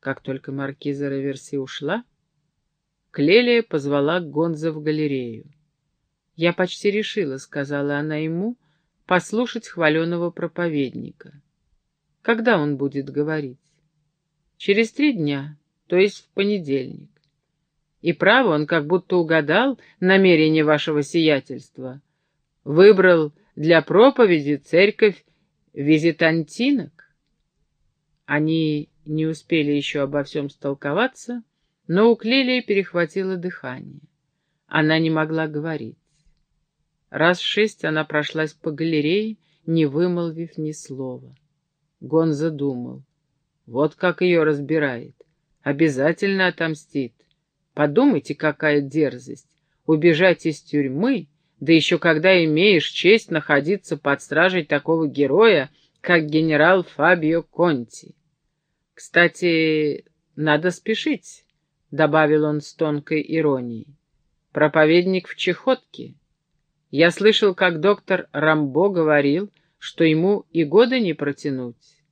Как только маркиза Раверси ушла, Клелия позвала Гонза в галерею. «Я почти решила», — сказала она ему, — «послушать хваленого проповедника». «Когда он будет говорить?» «Через три дня, то есть в понедельник». «И право, он как будто угадал намерение вашего сиятельства. Выбрал для проповеди церковь визитантинок». Они не успели еще обо всем столковаться, но у Клелии перехватило дыхание. Она не могла говорить. Раз шесть она прошлась по галерее, не вымолвив ни слова. Гон задумал. Вот как ее разбирает. Обязательно отомстит. Подумайте, какая дерзость. Убежать из тюрьмы, да еще когда имеешь честь находиться под стражей такого героя, как генерал Фабио Конти. Кстати, надо спешить, — добавил он с тонкой иронией. Проповедник в чехотке. Я слышал, как доктор Рамбо говорил, что ему и года не протянуть.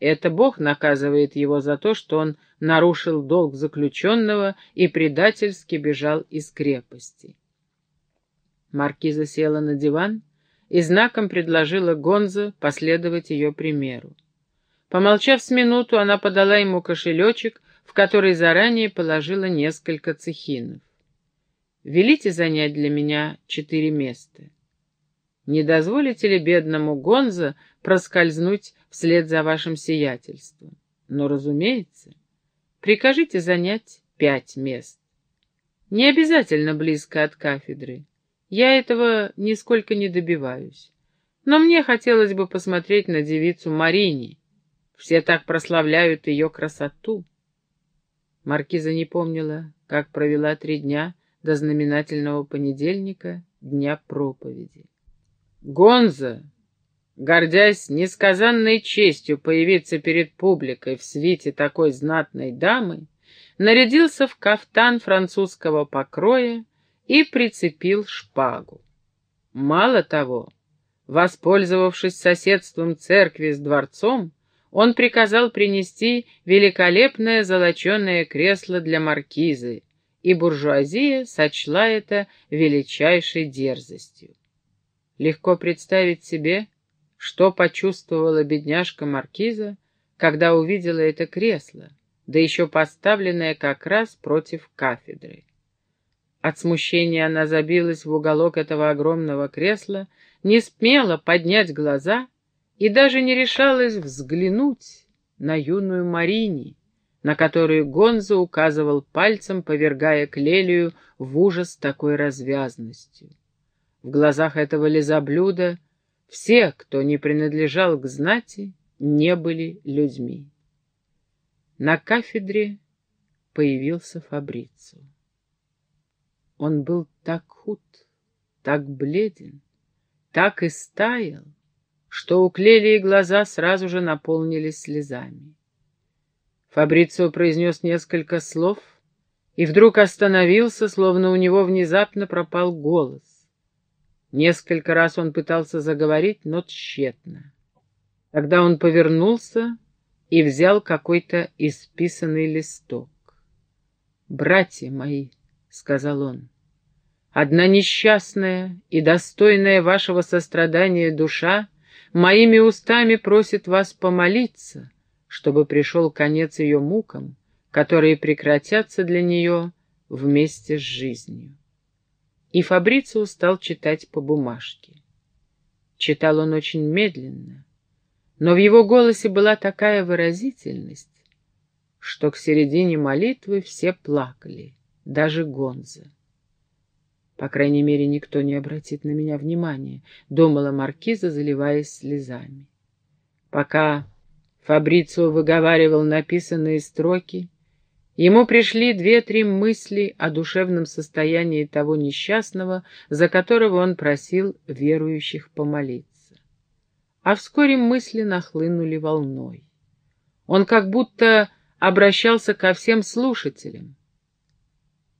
Это Бог наказывает его за то, что он нарушил долг заключенного и предательски бежал из крепости. Маркиза села на диван и знаком предложила Гонзо последовать ее примеру. Помолчав с минуту, она подала ему кошелечек, в который заранее положила несколько цехинов. «Велите занять для меня четыре места. Не дозволите ли бедному Гонзо проскользнуть вслед за вашим сиятельством? Но, разумеется, прикажите занять пять мест. Не обязательно близко от кафедры. Я этого нисколько не добиваюсь. Но мне хотелось бы посмотреть на девицу Марини, все так прославляют ее красоту. Маркиза не помнила, как провела три дня до знаменательного понедельника, дня проповеди. Гонза, гордясь несказанной честью появиться перед публикой в свите такой знатной дамы, нарядился в кафтан французского покроя и прицепил шпагу. Мало того, воспользовавшись соседством церкви с дворцом, он приказал принести великолепное золоченое кресло для маркизы, и буржуазия сочла это величайшей дерзостью. Легко представить себе, что почувствовала бедняжка маркиза, когда увидела это кресло, да еще поставленное как раз против кафедры. От смущения она забилась в уголок этого огромного кресла, не смела поднять глаза и даже не решалась взглянуть на юную Марини, на которую Гонзо указывал пальцем, повергая Клелию в ужас такой развязностью. В глазах этого лизоблюда все, кто не принадлежал к знати, не были людьми. На кафедре появился Фабрицу. Он был так худ, так бледен, так и стаял, что у Клелии глаза сразу же наполнились слезами. Фабрицио произнес несколько слов и вдруг остановился, словно у него внезапно пропал голос. Несколько раз он пытался заговорить, но тщетно. Тогда он повернулся и взял какой-то исписанный листок. «Братья мои», — сказал он, — «одна несчастная и достойная вашего сострадания душа — Моими устами просит вас помолиться, чтобы пришел конец ее мукам, которые прекратятся для нее вместе с жизнью. И Фабрицио стал читать по бумажке. Читал он очень медленно, но в его голосе была такая выразительность, что к середине молитвы все плакали, даже Гонза. По крайней мере, никто не обратит на меня внимания, — думала маркиза, заливаясь слезами. Пока Фабрицио выговаривал написанные строки, ему пришли две-три мысли о душевном состоянии того несчастного, за которого он просил верующих помолиться. А вскоре мысли нахлынули волной. Он как будто обращался ко всем слушателям,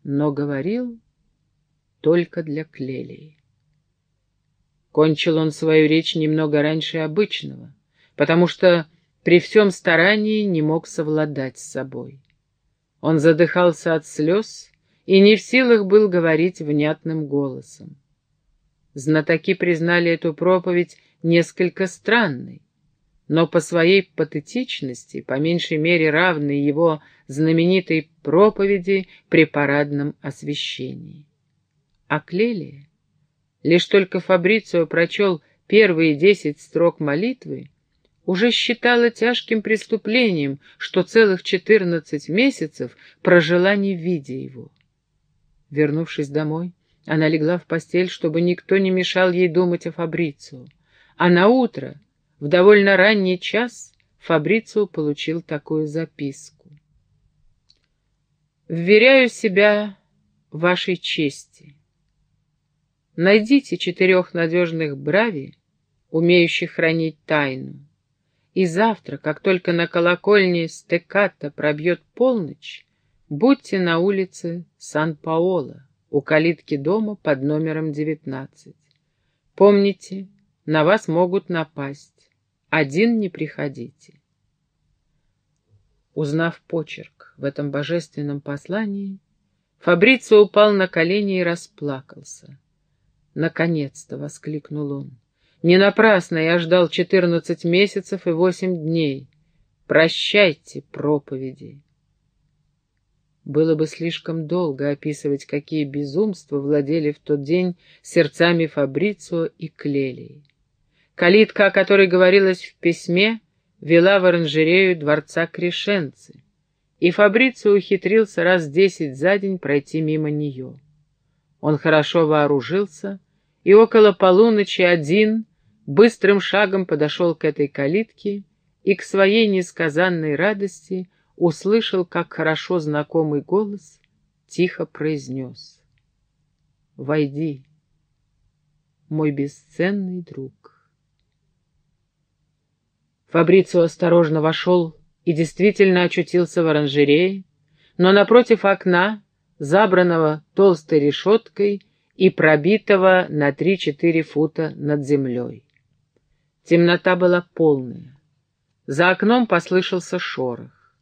но говорил только для Клелии. Кончил он свою речь немного раньше обычного, потому что при всем старании не мог совладать с собой. Он задыхался от слез и не в силах был говорить внятным голосом. Знатоки признали эту проповедь несколько странной, но по своей патетичности, по меньшей мере равной его знаменитой проповеди при парадном освящении. А Клелия, лишь только Фабрицио прочел первые десять строк молитвы, уже считала тяжким преступлением, что целых четырнадцать месяцев прожила не видя его. Вернувшись домой, она легла в постель, чтобы никто не мешал ей думать о Фабрицио. А на утро, в довольно ранний час, Фабрицио получил такую записку. «Вверяю себя вашей чести. Найдите четырех надежных брави, умеющих хранить тайну, и завтра, как только на колокольне стеката пробьет полночь, будьте на улице Сан-Паоло, у калитки дома под номером 19. Помните, на вас могут напасть. Один не приходите. Узнав почерк в этом божественном послании, Фабрицио упал на колени и расплакался. «Наконец-то!» — воскликнул он. Не напрасно я ждал четырнадцать месяцев и восемь дней. Прощайте, проповеди. Было бы слишком долго описывать, какие безумства владели в тот день сердцами Фабрицио и Клелии. Калитка, о которой говорилось в письме, вела в оранжерею дворца Крешенцы, и Фабрицио ухитрился раз десять за день пройти мимо нее. Он хорошо вооружился, и около полуночи один быстрым шагом подошел к этой калитке и к своей несказанной радости услышал, как хорошо знакомый голос тихо произнес «Войди, мой бесценный друг». Фабрицио осторожно вошел и действительно очутился в оранжерее, но напротив окна, забранного толстой решеткой и пробитого на три-четыре фута над землей. Темнота была полная. За окном послышался шорох.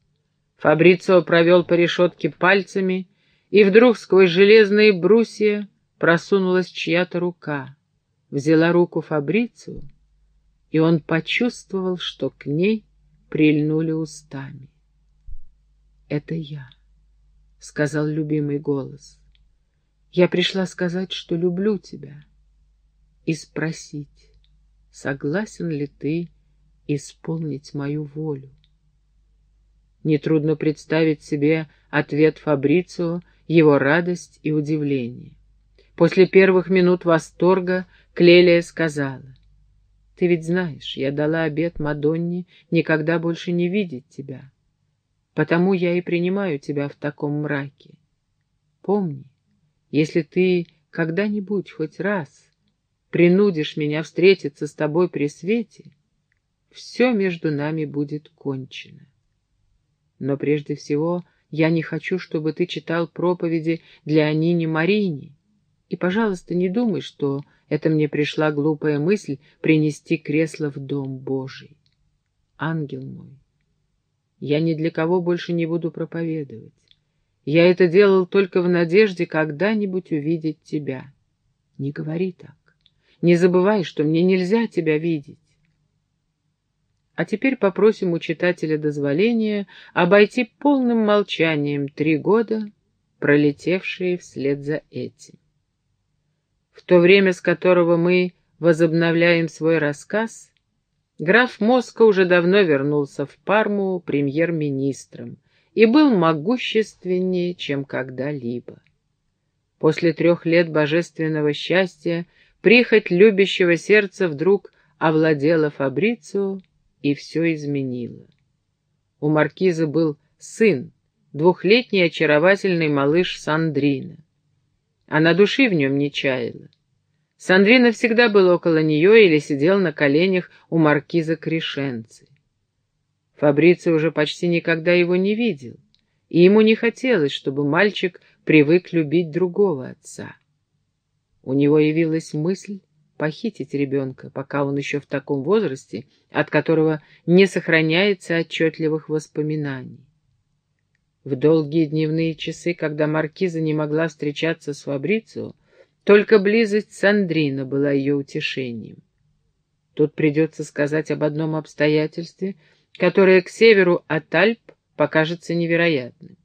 Фабрицио провел по решетке пальцами, и вдруг сквозь железные брусья просунулась чья-то рука. Взяла руку Фабрицио, и он почувствовал, что к ней прильнули устами. «Это я», — сказал любимый голос. «Я пришла сказать, что люблю тебя, и спросить, согласен ли ты исполнить мою волю. Нетрудно представить себе ответ Фабрицио, его радость и удивление. После первых минут восторга Клелия сказала, «Ты ведь знаешь, я дала обет Мадонне никогда больше не видеть тебя, потому я и принимаю тебя в таком мраке. Помни, если ты когда-нибудь хоть раз принудишь меня встретиться с тобой при свете, все между нами будет кончено. Но прежде всего я не хочу, чтобы ты читал проповеди для Анини Марини, и, пожалуйста, не думай, что это мне пришла глупая мысль принести кресло в Дом Божий. Ангел мой, я ни для кого больше не буду проповедовать. Я это делал только в надежде когда-нибудь увидеть тебя. Не говори так. Не забывай, что мне нельзя тебя видеть. А теперь попросим у читателя дозволения обойти полным молчанием три года, пролетевшие вслед за этим. В то время, с которого мы возобновляем свой рассказ, граф Моска уже давно вернулся в Парму премьер-министром и был могущественнее, чем когда-либо. После трех лет божественного счастья Прихоть любящего сердца вдруг овладела Фабрицио и все изменила. У маркиза был сын, двухлетний очаровательный малыш Сандрина. Она души в нем не чаяла. Сандрина всегда был около нее или сидел на коленях у маркиза Крешенцы. Фабрицио уже почти никогда его не видел, и ему не хотелось, чтобы мальчик привык любить другого отца. У него явилась мысль похитить ребенка, пока он еще в таком возрасте, от которого не сохраняется отчетливых воспоминаний. В долгие дневные часы, когда маркиза не могла встречаться с Фабрицио, только близость Сандрина была ее утешением. Тут придется сказать об одном обстоятельстве, которое к северу от Альп покажется невероятным.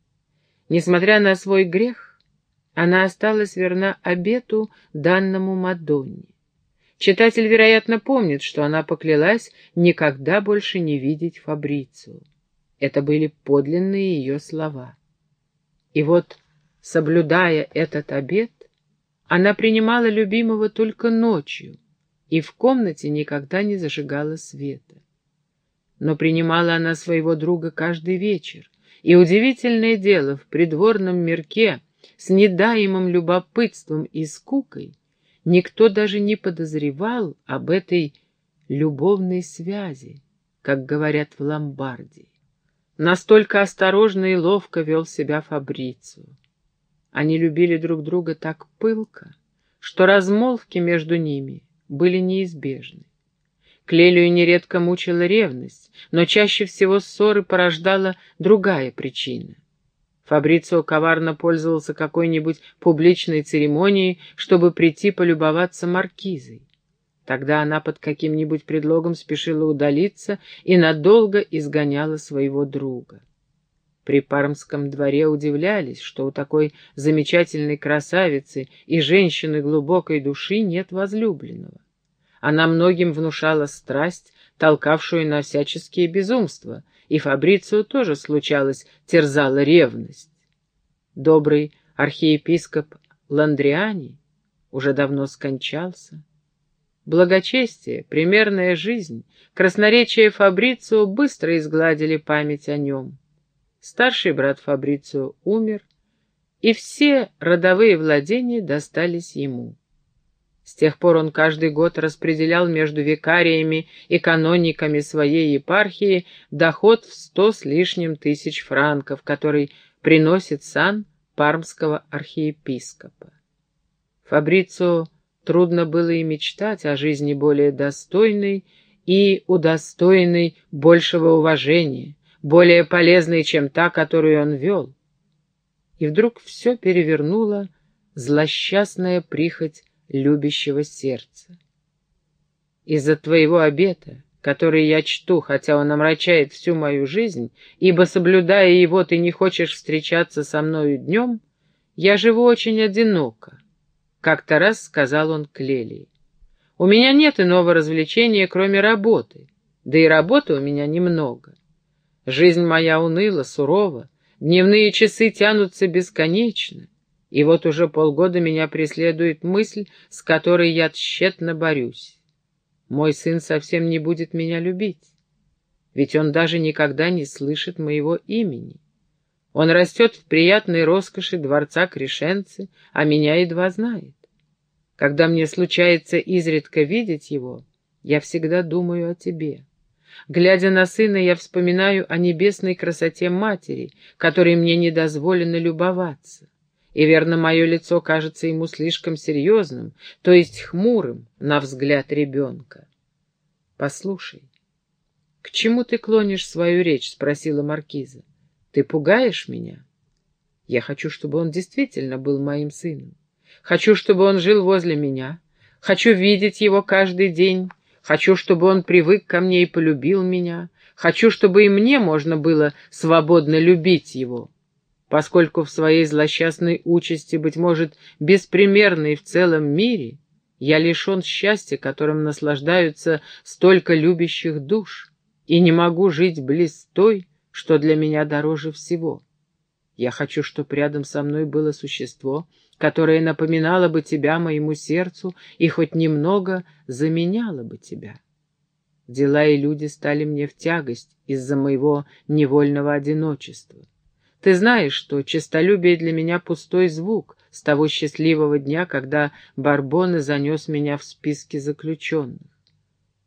Несмотря на свой грех, она осталась верна обету, данному Мадонне. Читатель, вероятно, помнит, что она поклялась никогда больше не видеть Фабрицию. Это были подлинные ее слова. И вот, соблюдая этот обет, она принимала любимого только ночью и в комнате никогда не зажигала света. Но принимала она своего друга каждый вечер, и удивительное дело, в придворном мирке с недаемым любопытством и скукой никто даже не подозревал об этой любовной связи, как говорят в Ломбардии. Настолько осторожно и ловко вел себя Фабрицию. Они любили друг друга так пылко, что размолвки между ними были неизбежны. Клелию нередко мучила ревность, но чаще всего ссоры порождала другая причина. Фабрицио коварно пользовался какой-нибудь публичной церемонией, чтобы прийти полюбоваться маркизой. Тогда она под каким-нибудь предлогом спешила удалиться и надолго изгоняла своего друга. При Пармском дворе удивлялись, что у такой замечательной красавицы и женщины глубокой души нет возлюбленного. Она многим внушала страсть, толкавшую на всяческие безумства, и Фабрицию тоже случалось терзала ревность. Добрый архиепископ Ландриани уже давно скончался. Благочестие, примерная жизнь, красноречие Фабрицио быстро изгладили память о нем. Старший брат Фабрицио умер, и все родовые владения достались ему. С тех пор он каждый год распределял между викариями и канониками своей епархии доход в сто с лишним тысяч франков, который приносит сан пармского архиепископа. Фабрицио трудно было и мечтать о жизни более достойной и удостоенной большего уважения, более полезной, чем та, которую он вел. И вдруг все перевернула злосчастная прихоть любящего сердца. Из-за твоего обета, который я чту, хотя он омрачает всю мою жизнь, ибо, соблюдая его, ты не хочешь встречаться со мною днем, я живу очень одиноко, — как-то раз сказал он Клелии. У меня нет иного развлечения, кроме работы, да и работы у меня немного. Жизнь моя уныла, сурова, дневные часы тянутся бесконечно, и вот уже полгода меня преследует мысль, с которой я тщетно борюсь. Мой сын совсем не будет меня любить, ведь он даже никогда не слышит моего имени. Он растет в приятной роскоши дворца Крешенцы, а меня едва знает. Когда мне случается изредка видеть его, я всегда думаю о тебе. Глядя на сына, я вспоминаю о небесной красоте матери, которой мне не дозволено любоваться. И верно, мое лицо кажется ему слишком серьезным, то есть хмурым, на взгляд ребенка. «Послушай, к чему ты клонишь свою речь?» — спросила маркиза. «Ты пугаешь меня? Я хочу, чтобы он действительно был моим сыном. Хочу, чтобы он жил возле меня. Хочу видеть его каждый день, Хочу, чтобы он привык ко мне и полюбил меня. Хочу, чтобы и мне можно было свободно любить его. Поскольку в своей злосчастной участи, быть может, беспримерной в целом мире, я лишен счастья, которым наслаждаются столько любящих душ, и не могу жить близ той, что для меня дороже всего. Я хочу, чтобы рядом со мной было существо, которое напоминало бы тебя моему сердцу и хоть немного заменяло бы тебя. Дела и люди стали мне в тягость из-за моего невольного одиночества. Ты знаешь, что честолюбие для меня пустой звук с того счастливого дня, когда Барбоне занес меня в списки заключенных.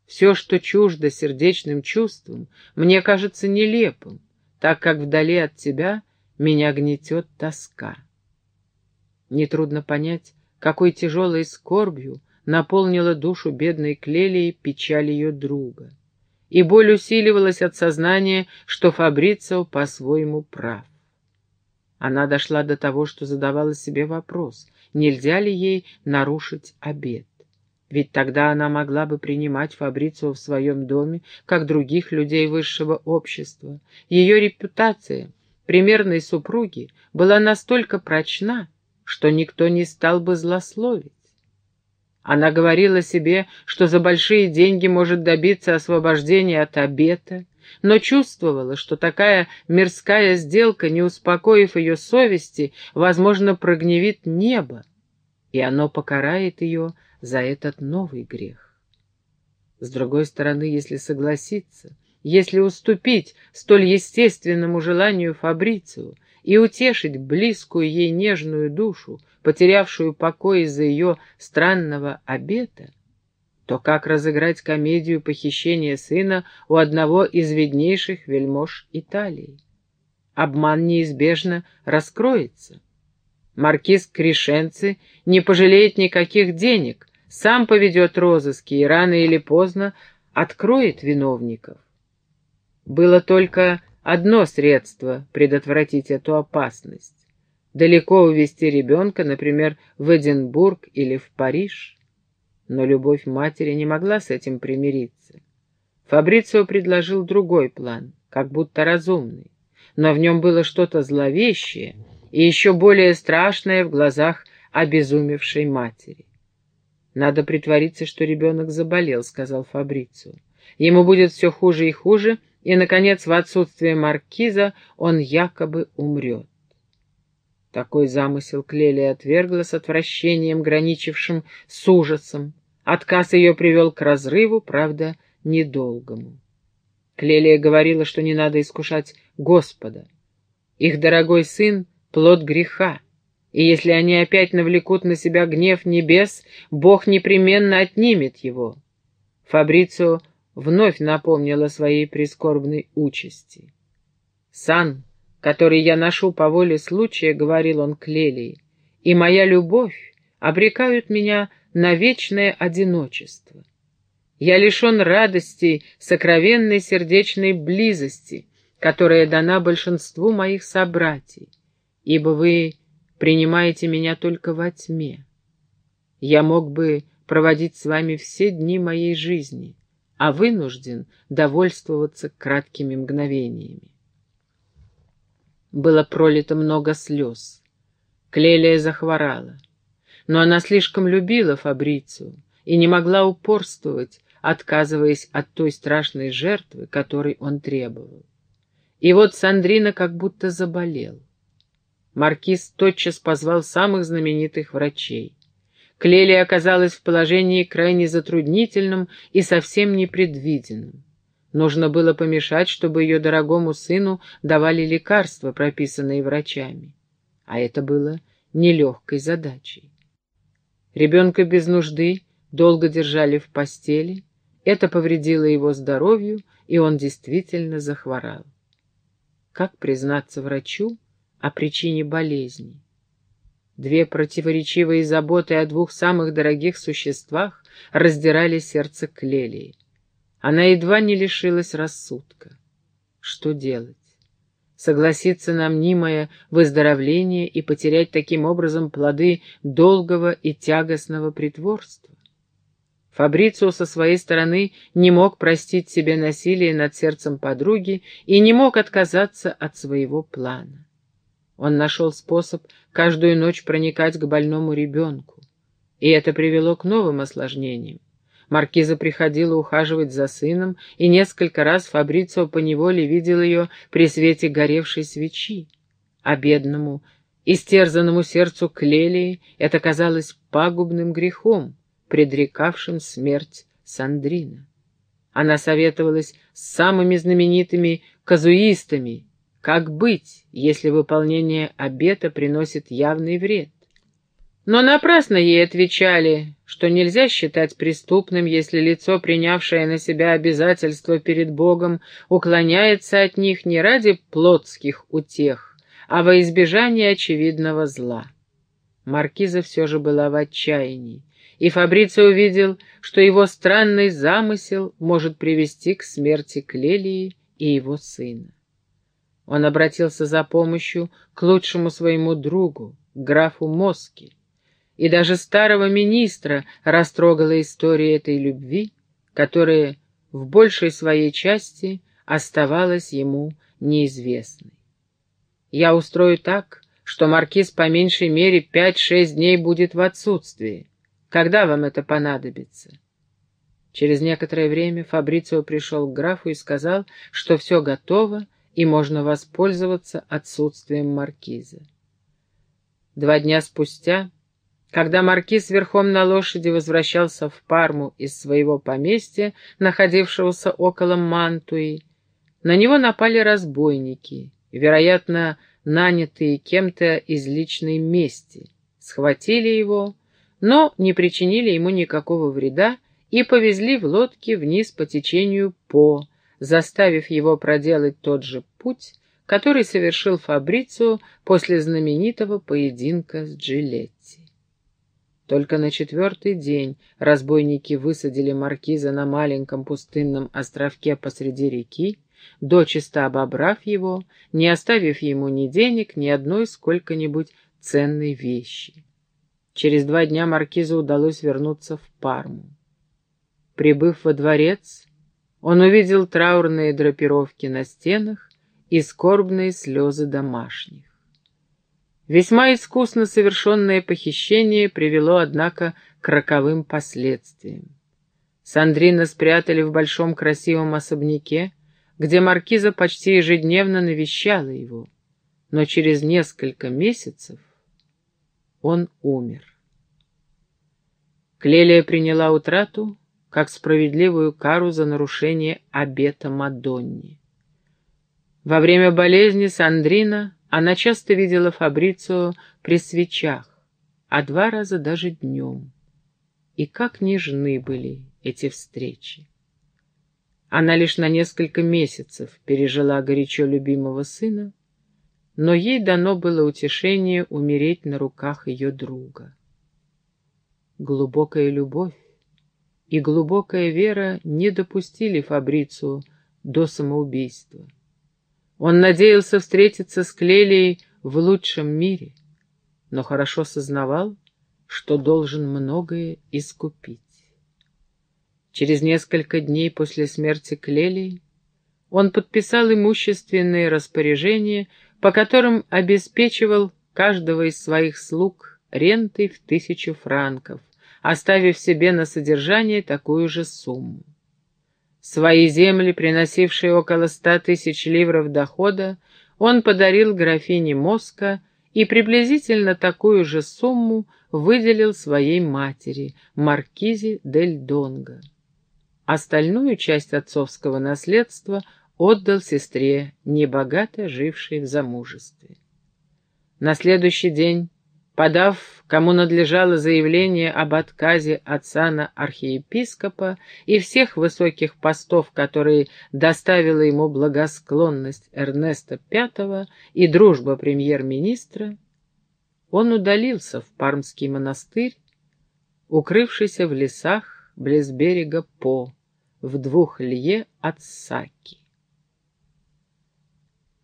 Все, что чуждо сердечным чувствам, мне кажется нелепым, так как вдали от тебя меня гнетет тоска. Нетрудно понять, какой тяжелой скорбью наполнила душу бедной Клелии печаль ее друга. И боль усиливалась от сознания, что Фабрицио по-своему прав. Она дошла до того, что задавала себе вопрос, нельзя ли ей нарушить обет. Ведь тогда она могла бы принимать Фабрицио в своем доме, как других людей высшего общества. Ее репутация примерной супруги была настолько прочна, что никто не стал бы злословить. Она говорила себе, что за большие деньги может добиться освобождения от обета, но чувствовала, что такая мирская сделка, не успокоив ее совести, возможно, прогневит небо, и оно покарает ее за этот новый грех. С другой стороны, если согласиться, если уступить столь естественному желанию Фабрицию и утешить близкую ей нежную душу, потерявшую покой из-за ее странного обета, то как разыграть комедию похищения сына у одного из виднейших вельмож Италии? Обман неизбежно раскроется. Маркиз Кришенци не пожалеет никаких денег, сам поведет розыски и рано или поздно откроет виновников. Было только одно средство предотвратить эту опасность. Далеко увезти ребенка, например, в Эдинбург или в Париж. Но любовь матери не могла с этим примириться. Фабрицио предложил другой план, как будто разумный, но в нем было что-то зловещее и еще более страшное в глазах обезумевшей матери. «Надо притвориться, что ребенок заболел», — сказал Фабрицио. «Ему будет все хуже и хуже, и, наконец, в отсутствие маркиза он якобы умрет». Такой замысел Клелия отвергла с отвращением, граничившим с ужасом. Отказ ее привел к разрыву, правда, недолгому. Клелия говорила, что не надо искушать Господа. Их дорогой сын — плод греха, и если они опять навлекут на себя гнев небес, Бог непременно отнимет его. Фабрицио вновь напомнил о своей прискорбной участи. «Сан, который я ношу по воле случая», — говорил он Клелии, — «и моя любовь обрекают меня на вечное одиночество. Я лишен радости, сокровенной сердечной близости, которая дана большинству моих собратьев, ибо вы принимаете меня только во тьме. Я мог бы проводить с вами все дни моей жизни, а вынужден довольствоваться краткими мгновениями. Было пролито много слез. Клелия захворала. Но она слишком любила Фабрицию и не могла упорствовать, отказываясь от той страшной жертвы, которой он требовал. И вот Сандрина как будто заболел. Маркиз тотчас позвал самых знаменитых врачей. Клели оказалась в положении крайне затруднительном и совсем непредвиденном. Нужно было помешать, чтобы ее дорогому сыну давали лекарства, прописанные врачами. А это было нелегкой задачей. Ребенка без нужды долго держали в постели, это повредило его здоровью, и он действительно захворал. Как признаться врачу, о причине болезни. Две противоречивые заботы о двух самых дорогих существах раздирали сердце Клелии. Она едва не лишилась рассудка. Что делать? Согласиться на мнимое выздоровление и потерять таким образом плоды долгого и тягостного притворства? Фабрицио со своей стороны не мог простить себе насилие над сердцем подруги и не мог отказаться от своего плана. Он нашел способ каждую ночь проникать к больному ребенку. И это привело к новым осложнениям. Маркиза приходила ухаживать за сыном, и несколько раз Фабрицио поневоле видел ее при свете горевшей свечи. А бедному, истерзанному сердцу Клелии это казалось пагубным грехом, предрекавшим смерть Сандрина. Она советовалась с самыми знаменитыми казуистами, как быть, если выполнение обета приносит явный вред? Но напрасно ей отвечали, что нельзя считать преступным, если лицо, принявшее на себя обязательства перед Богом, уклоняется от них не ради плотских утех, а во избежание очевидного зла. Маркиза все же была в отчаянии. и Фабрицио увидел, что его странный замысел может привести к смерти Клелии и его сына. Он обратился за помощью к лучшему своему другу, графу Моски, и даже старого министра растрогала история этой любви, которая в большей своей части оставалась ему неизвестной. «Я устрою так, что маркиз по меньшей мере пять-шесть дней будет в отсутствии. Когда вам это понадобится?» Через некоторое время Фабрицио пришел к графу и сказал, что все готово и можно воспользоваться отсутствием маркиза. Два дня спустя, когда маркиз верхом на лошади возвращался в Парму из своего поместья, находившегося около Мантуи, на него напали разбойники, вероятно, нанятые кем-то из личной мести, схватили его но не причинили ему никакого вреда и повезли в лодке вниз по течению По, заставив его проделать тот же путь, который совершил Фабрицио после знаменитого поединка с Джилетти. Только на четвертый день разбойники высадили маркиза на маленьком пустынном островке посреди реки, дочисто обобрав его, не оставив ему ни денег, ни одной сколько-нибудь ценной вещи. Через два дня маркизу удалось вернуться в Парму. Прибыв во дворец, он увидел траурные драпировки на стенах и скорбные слезы домашних. Весьма искусно совершенное похищение привело, однако, к роковым последствиям. Сандрина спрятали в большом красивом особняке, где маркиза почти ежедневно навещала его, но через несколько месяцев он умер. Клелия приняла утрату как справедливую кару за нарушение обета Мадонни. Во время болезни Сандрина она часто видела Фабрицио при свечах, а два раза даже днем. И как нежны были эти встречи. Она лишь на несколько месяцев пережила горячо любимого сына, но ей дано было утешение умереть на руках ее друга. Глубокая любовь и глубокая вера не допустили Фабрицу до самоубийства. Он надеялся встретиться с Клелией в лучшем мире, но хорошо сознавал, что должен многое искупить. Через несколько дней после смерти Клелии он подписал имущественные распоряжения, по которым обеспечивал каждого из своих слуг рентой в тысячу франков, оставив себе на содержание такую же сумму. Свои земли, приносившие около ста тысяч ливров дохода, он подарил графине Моска и приблизительно такую же сумму выделил своей матери, маркизе дель Донго. Остальную часть отцовского наследства отдал сестре, небогато жившей в замужестве. На следующий день, подав, кому надлежало заявление об отказе отца на архиепископа и всех высоких постов, которые доставила ему благосклонность Эрнеста V и дружба премьер-министра, он удалился в Пармский монастырь, укрывшийся в лесах близ берега По, в двух лье от Саки.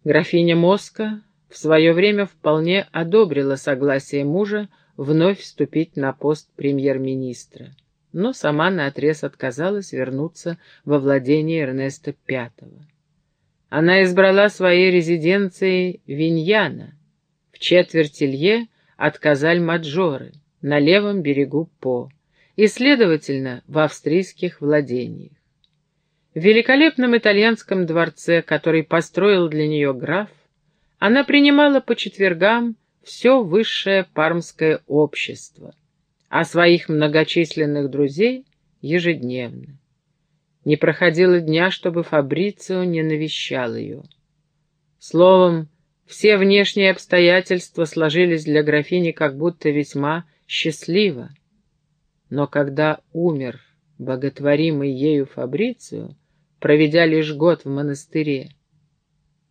Графиня Моска в свое время вполне одобрила согласие мужа вновь вступить на пост премьер-министра, но сама наотрез отказалась вернуться во владение Эрнеста V. Она избрала своей резиденцией Виньяна, в четверти Лье от Казаль-Маджоры, на левом берегу По, и, следовательно, в австрийских владениях. В великолепном итальянском дворце, который построил для нее граф, она принимала по четвергам все высшее пармское общество, а своих многочисленных друзей ежедневно. Не проходило дня, чтобы Фабрицио не навещал ее. Словом, все внешние обстоятельства сложились для графини как будто весьма счастливо. Но когда умер боготворимый ею Фабрицио, проведя лишь год в монастыре.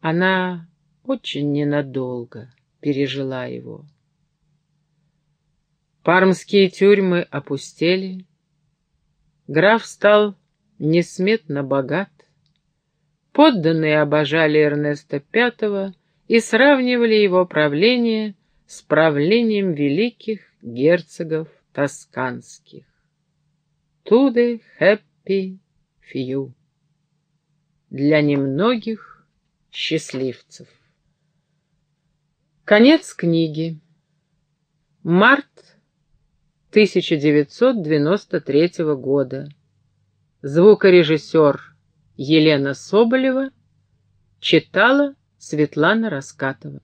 Она очень ненадолго пережила его. Пармские тюрьмы опустели. Граф стал несметно богат. Подданные обожали Эрнеста V и сравнивали его правление с правлением великих герцогов тосканских. Туде хэппи фью. Для немногих счастливцев. Конец книги. Март 1993 года. Звукорежиссер Елена Соболева читала Светлана Раскатова.